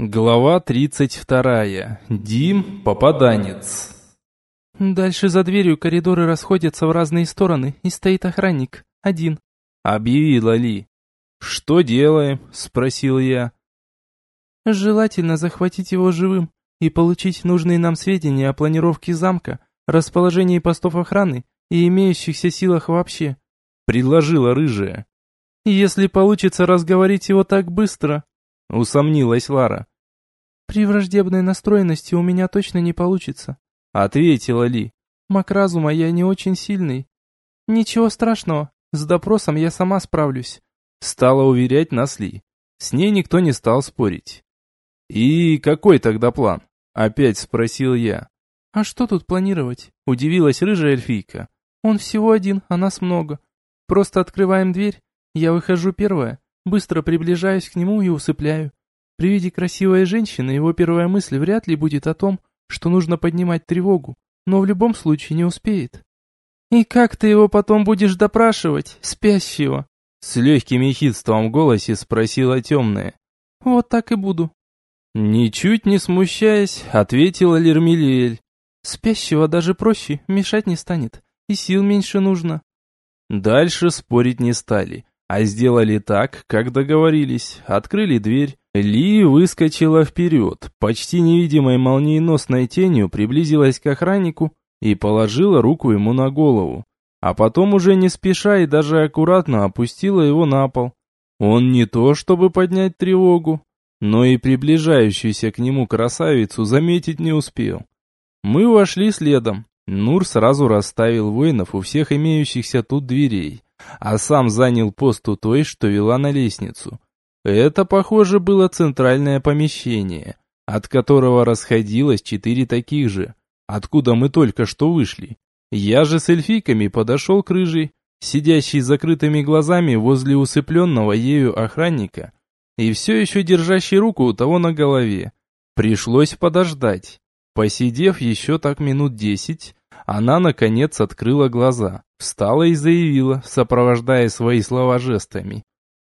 Глава 32. Дим, попаданец. Дальше за дверью коридоры расходятся в разные стороны, и стоит охранник. Один. Объявила Ли. «Что делаем?» – спросил я. Желательно захватить его живым и получить нужные нам сведения о планировке замка, расположении постов охраны и имеющихся силах вообще. Предложила рыжая. Если получится разговорить его так быстро, Усомнилась Лара. «При враждебной настроенности у меня точно не получится», — ответила Ли. «Мак разума я не очень сильный». «Ничего страшного, с допросом я сама справлюсь», — стала уверять нас Ли. С ней никто не стал спорить. «И какой тогда план?» — опять спросил я. «А что тут планировать?» — удивилась рыжая эльфийка. «Он всего один, а нас много. Просто открываем дверь, я выхожу первая, Быстро приближаюсь к нему и усыпляю. При виде красивой женщины его первая мысль вряд ли будет о том, что нужно поднимать тревогу, но в любом случае не успеет. «И как ты его потом будешь допрашивать, спящего?» С легким ехидством в голосе спросила темная. «Вот так и буду». Ничуть не смущаясь, ответила Лермилиэль. «Спящего даже проще, мешать не станет, и сил меньше нужно». Дальше спорить не стали, а сделали так, как договорились. Открыли дверь. Ли выскочила вперед, почти невидимой молниеносной тенью приблизилась к охраннику и положила руку ему на голову. А потом уже не спеша и даже аккуратно опустила его на пол. Он не то чтобы поднять тревогу, но и приближающуюся к нему красавицу заметить не успел. Мы вошли следом. Нур сразу расставил воинов у всех имеющихся тут дверей а сам занял пост у той, что вела на лестницу. Это, похоже, было центральное помещение, от которого расходилось четыре таких же, откуда мы только что вышли. Я же с эльфийками подошел к рыжей, сидящей с закрытыми глазами возле усыпленного ею охранника, и все еще держащей руку у того на голове. Пришлось подождать. Посидев еще так минут десять, она, наконец, открыла глаза, встала и заявила, сопровождая свои слова жестами.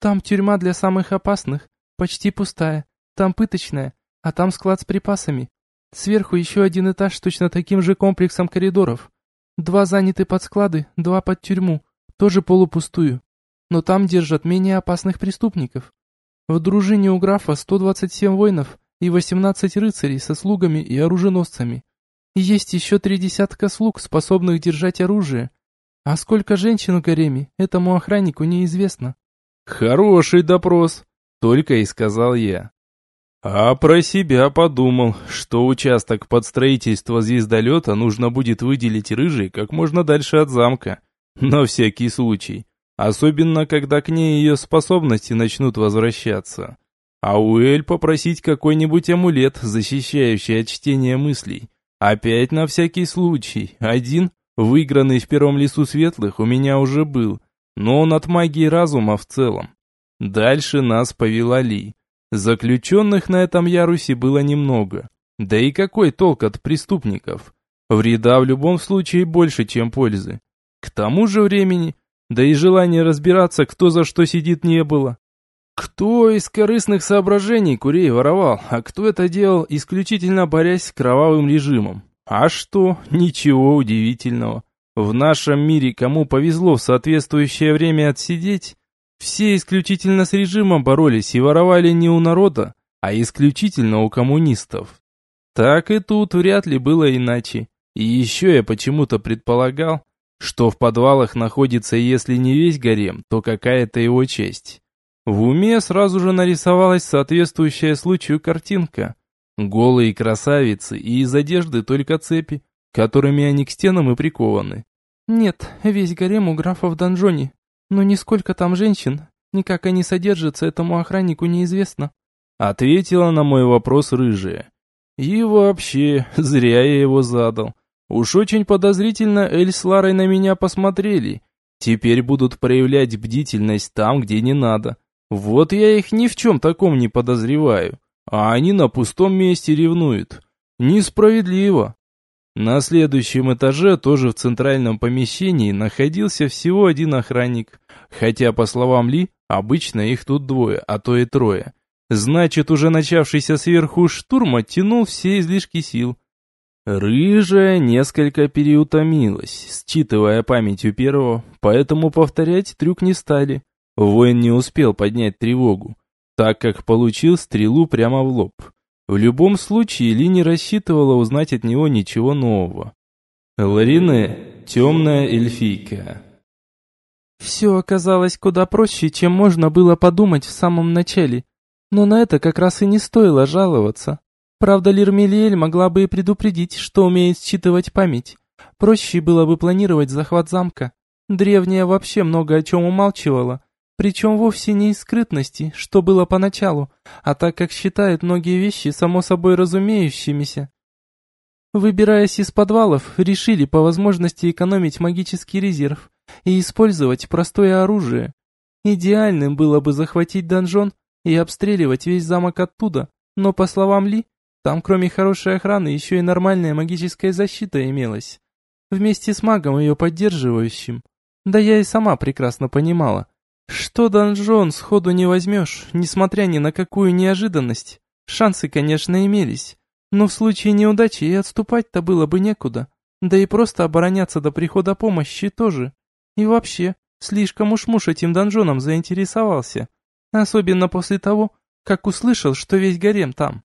«Там тюрьма для самых опасных, почти пустая, там пыточная, а там склад с припасами. Сверху еще один этаж с точно таким же комплексом коридоров. Два заняты под склады, два под тюрьму, тоже полупустую. Но там держат менее опасных преступников. В дружине у графа 127 воинов и 18 рыцарей со слугами и оруженосцами. Есть еще три десятка слуг, способных держать оружие. А сколько женщин в гареме, этому охраннику неизвестно. Хороший допрос, только и сказал я. А про себя подумал, что участок под строительство звездолета нужно будет выделить рыжий как можно дальше от замка. На всякий случай. Особенно, когда к ней ее способности начнут возвращаться. А у Эль попросить какой-нибудь амулет, защищающий от чтения мыслей. Опять на всякий случай. Один, выигранный в первом лесу светлых, у меня уже был, но он от магии разума в целом. Дальше нас повела Ли. Заключенных на этом ярусе было немного. Да и какой толк от преступников? Вреда в любом случае больше, чем пользы. К тому же времени, да и желания разбираться, кто за что сидит, не было. Кто из корыстных соображений курей воровал, а кто это делал, исключительно борясь с кровавым режимом? А что, ничего удивительного. В нашем мире кому повезло в соответствующее время отсидеть, все исключительно с режимом боролись и воровали не у народа, а исключительно у коммунистов. Так и тут вряд ли было иначе. И еще я почему-то предполагал, что в подвалах находится, если не весь гарем, то какая-то его часть. В уме сразу же нарисовалась соответствующая случаю картинка. Голые красавицы и из одежды только цепи, которыми они к стенам и прикованы. Нет, весь гарем у графа в донжоне. Но нисколько там женщин, ни как они содержатся, этому охраннику неизвестно. Ответила на мой вопрос рыжая. И вообще, зря я его задал. Уж очень подозрительно Эль с Ларой на меня посмотрели. Теперь будут проявлять бдительность там, где не надо. Вот я их ни в чем таком не подозреваю, а они на пустом месте ревнуют. Несправедливо. На следующем этаже, тоже в центральном помещении, находился всего один охранник, хотя, по словам Ли, обычно их тут двое, а то и трое. Значит, уже начавшийся сверху штурм оттянул все излишки сил. Рыжая несколько переутомилась, считывая память у первого, поэтому повторять трюк не стали. Воин не успел поднять тревогу, так как получил стрелу прямо в лоб. В любом случае, Ли не рассчитывала узнать от него ничего нового. Ларине – темная эльфийка. Все оказалось куда проще, чем можно было подумать в самом начале. Но на это как раз и не стоило жаловаться. Правда, Лирмелиэль могла бы и предупредить, что умеет считывать память. Проще было бы планировать захват замка. Древняя вообще много о чем умалчивала. Причем вовсе не из скрытности, что было поначалу, а так как считает многие вещи само собой разумеющимися. Выбираясь из подвалов, решили по возможности экономить магический резерв и использовать простое оружие. Идеальным было бы захватить донжон и обстреливать весь замок оттуда, но, по словам Ли, там кроме хорошей охраны еще и нормальная магическая защита имелась. Вместе с магом ее поддерживающим. Да я и сама прекрасно понимала, что донжон сходу не возьмешь, несмотря ни на какую неожиданность. Шансы, конечно, имелись, но в случае неудачи и отступать-то было бы некуда. Да и просто обороняться до прихода помощи тоже. И вообще, слишком уж муж этим донжоном заинтересовался. Особенно после того, как услышал, что весь гарем там.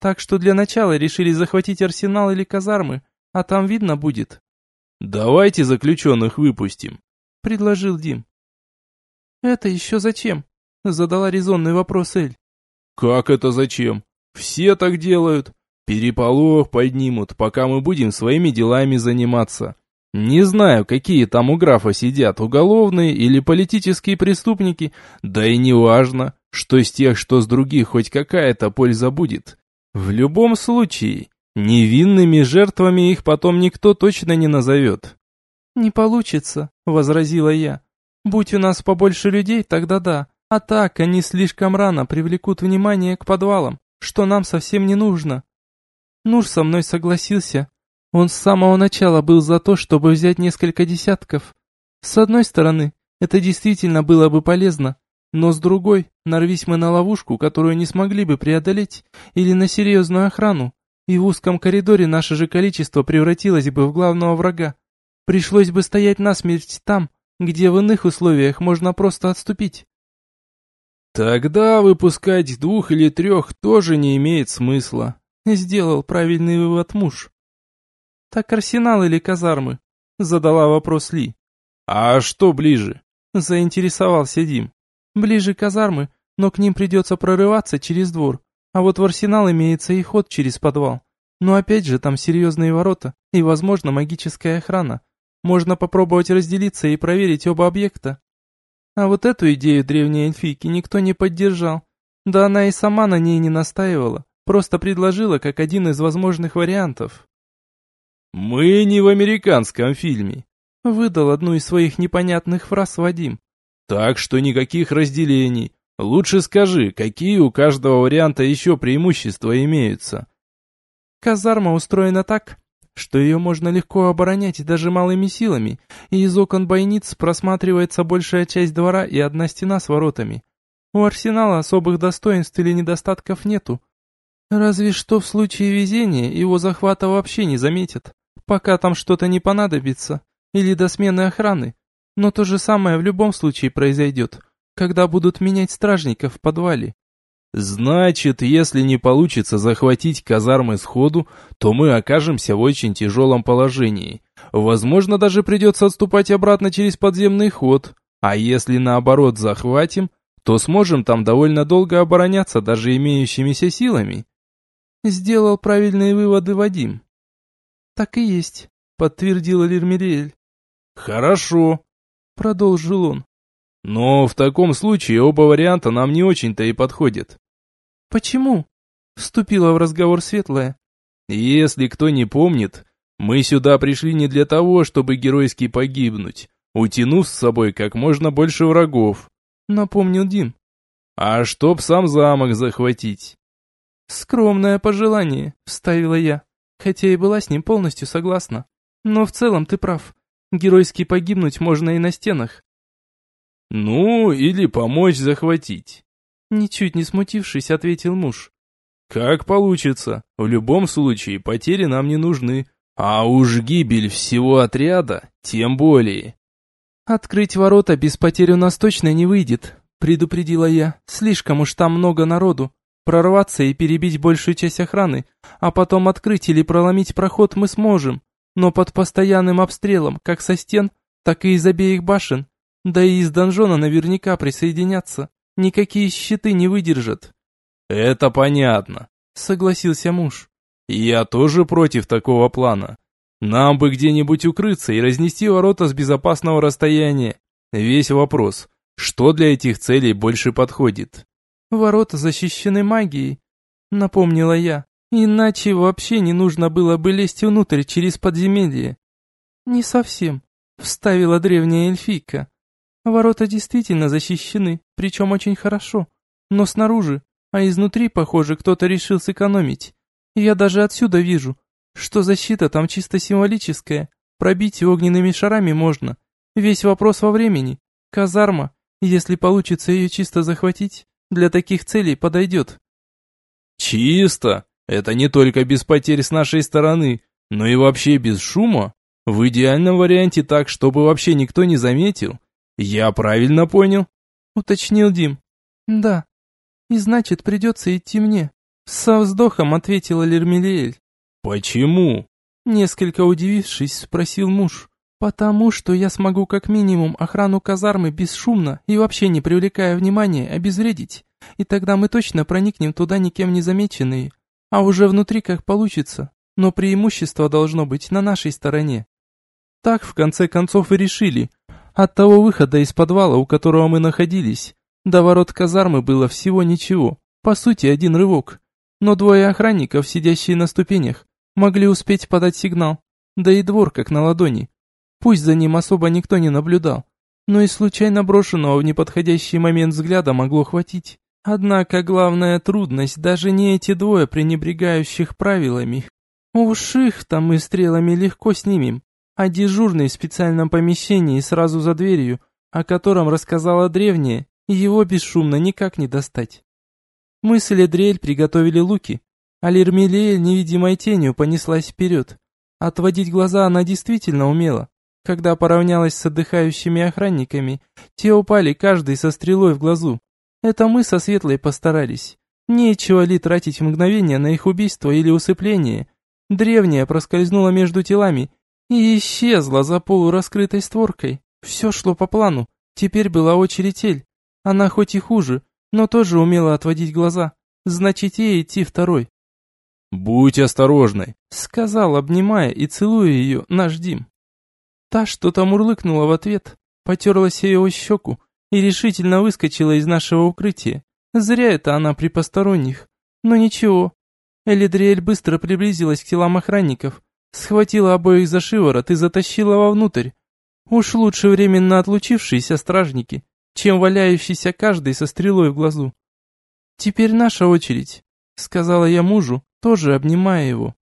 Так что для начала решили захватить арсенал или казармы, а там видно будет. «Давайте заключенных выпустим», — предложил Дим. «Это еще зачем?» — задала резонный вопрос Эль. «Как это зачем? Все так делают. Переполох поднимут, пока мы будем своими делами заниматься. Не знаю, какие там у графа сидят, уголовные или политические преступники, да и не важно, что из тех, что с других хоть какая-то польза будет. В любом случае, невинными жертвами их потом никто точно не назовет. «Не получится», — возразила я. «Будь у нас побольше людей, тогда да. А так они слишком рано привлекут внимание к подвалам, что нам совсем не нужно. Нур со мной согласился. Он с самого начала был за то, чтобы взять несколько десятков. С одной стороны, это действительно было бы полезно, но с другой, нарвись мы на ловушку, которую не смогли бы преодолеть, или на серьезную охрану, и в узком коридоре наше же количество превратилось бы в главного врага. Пришлось бы стоять насмерть там, где в иных условиях можно просто отступить. Тогда выпускать двух или трех тоже не имеет смысла. Сделал правильный вывод муж. Так арсенал или казармы? Задала вопрос Ли. А что ближе? Заинтересовался Дим. Ближе казармы, но к ним придется прорываться через двор. А вот в арсенал имеется и ход через подвал. Но опять же, там серьезные ворота и, возможно, магическая охрана. Можно попробовать разделиться и проверить оба объекта. А вот эту идею древней эльфийки никто не поддержал. Да она и сама на ней не настаивала. Просто предложила как один из возможных вариантов. «Мы не в американском фильме», — выдал одну из своих непонятных фраз Вадим. «Так что никаких разделений. Лучше скажи, какие у каждого варианта еще преимущества имеются?» Казарма устроена так, что ее можно легко оборонять даже малыми силами, и из окон бойниц просматривается большая часть двора и одна стена с воротами. У арсенала особых достоинств или недостатков нету, Разве что в случае везения его захвата вообще не заметят, пока там что-то не понадобится, или до смены охраны. Но то же самое в любом случае произойдет, когда будут менять стражников в подвале. Значит, если не получится захватить казармы сходу, то мы окажемся в очень тяжелом положении. Возможно, даже придется отступать обратно через подземный ход. А если наоборот захватим, то сможем там довольно долго обороняться даже имеющимися силами. Сделал правильные выводы Вадим. Так и есть, подтвердила Лермириэль. Хорошо, продолжил он. Но в таком случае оба варианта нам не очень-то и подходят. Почему? Вступила в разговор Светлая. Если кто не помнит, мы сюда пришли не для того, чтобы геройски погибнуть, утянув с собой как можно больше врагов, напомнил Дим. А чтоб сам замок захватить. «Скромное пожелание», — вставила я, хотя и была с ним полностью согласна. «Но в целом ты прав. Геройски погибнуть можно и на стенах». «Ну, или помочь захватить». Ничуть не смутившись, ответил муж. Как получится. В любом случае, потери нам не нужны. А уж гибель всего отряда, тем более. Открыть ворота без потерь у нас точно не выйдет, предупредила я. Слишком уж там много народу. Прорваться и перебить большую часть охраны, а потом открыть или проломить проход мы сможем, но под постоянным обстрелом, как со стен, так и из обеих башен. Да и из донжона наверняка присоединятся. Никакие щиты не выдержат. Это понятно, согласился муж. Я тоже против такого плана. Нам бы где-нибудь укрыться и разнести ворота с безопасного расстояния. Весь вопрос, что для этих целей больше подходит? Ворота защищены магией, напомнила я. Иначе вообще не нужно было бы лезть внутрь через подземелье. Не совсем, вставила древняя эльфийка. Ворота действительно защищены, причем очень хорошо. Но снаружи, а изнутри, похоже, кто-то решил сэкономить. Я даже отсюда вижу, что защита там чисто символическая. Пробить огненными шарами можно. Весь вопрос во времени. Казарма, если получится ее чисто захватить, для таких целей подойдет. Чисто? Это не только без потерь с нашей стороны, но и вообще без шума? В идеальном варианте так, чтобы вообще никто не заметил. Я правильно понял? Уточнил Дим. Да. И значит, придется идти мне. Со вздохом ответила Лермелиэль. Почему? Несколько удивившись, спросил муж. Потому что я смогу как минимум охрану казармы бесшумно и вообще не привлекая внимания обезвредить. И тогда мы точно проникнем туда никем не замеченные. А уже внутри как получится. Но преимущество должно быть на нашей стороне. Так в конце концов и решили. От того выхода из подвала, у которого мы находились, до ворот казармы было всего ничего. По сути, один рывок. Но двое охранников, сидящие на ступенях, могли успеть подать сигнал. Да и двор как на ладони. Пусть за ним особо никто не наблюдал, но и случайно брошенного в неподходящий момент взгляда могло хватить. Однако главная трудность даже не эти двое пренебрегающих правилами. Уж их-то мы стрелами легко снимем, а дежурный в специальном помещении сразу за дверью, о котором рассказала древняя, его бесшумно никак не достать. Мы с Эледриэль приготовили луки, а Лермелиэль невидимой тенью понеслась вперед. Отводить глаза она действительно умела. Когда поравнялась с отдыхающими охранниками, те упали каждый со стрелой в глазу. Это мы со Светлой постарались. Нечего ли тратить мгновение на их убийство или усыпление. Древняя проскользнула между телами и исчезла за полураскрытой створкой. Все шло по плану. Теперь была очередь Эль. Она хоть и хуже, но тоже умела отводить глаза. Значит, ей идти второй. «Будь осторожной», — сказал, обнимая и целуя ее наш Дим. Та что-то мурлыкнула в ответ, потерлась ее щеку и решительно выскочила из нашего укрытия. Зря это она при посторонних. Но ничего. Элидриэль быстро приблизилась к телам охранников, схватила обоих за шиворот и затащила вовнутрь. Уж лучше временно отлучившиеся стражники, чем валяющийся каждый со стрелой в глазу. «Теперь наша очередь», — сказала я мужу, тоже обнимая его.